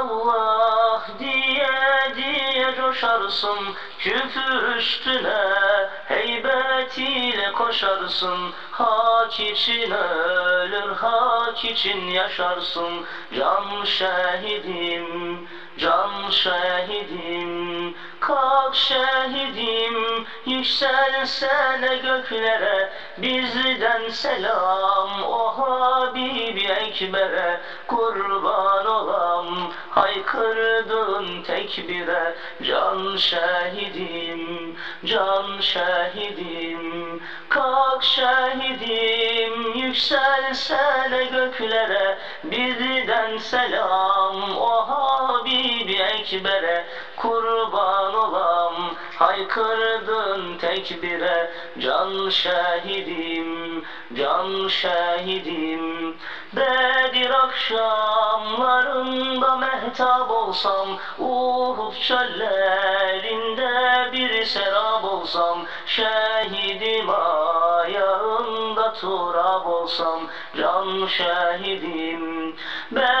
Allah diye diye coşarsın Küfür üstüne heybetiyle koşarsın. Hak için ölür, hak için yaşarsın. Can şehidim, can şehidim Kalk şehidim, yükselsene göklere Bizden selam o Habibi Ekber'e Kurban olam, haykırdın tekbire. Can şehidim, can şehidim Kalk şehidim, yükselsene göklere Bizden selam o Habibi Ekber'e Kurban olam, haykırdın tekbire. Can şehidim, can şehidim. Bedir akşamlarında mehtap olsam Uhud çöllerinde bir serap olsam Şehidim ayağında turab olsam Can şehidim. Bedir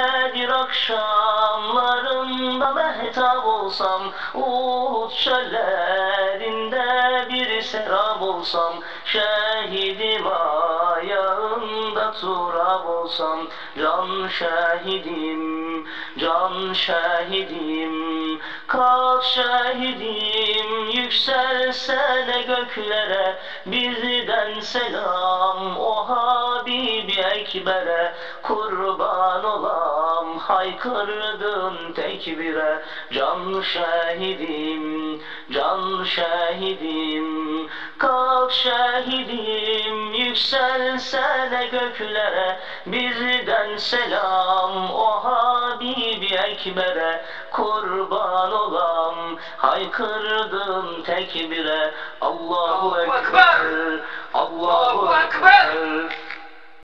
akşamlarında mehtap olsam Uhud çöllerinde bir serap olsam Şehidim ayağında turab olsam Can şehidim, can şehidim Kalk şehidim, yükselsene göklere Bizden selam o Habibi Ekber'e Kurban olam, haykırdın tekbire Can şehidim, can şehidim. Kalk şehidim, yükselsene göklere. Bizden selam o Habibi Ekber'e. Kurban olam, haykırdın tekbire Allahu Ekber, Allahu. Ekber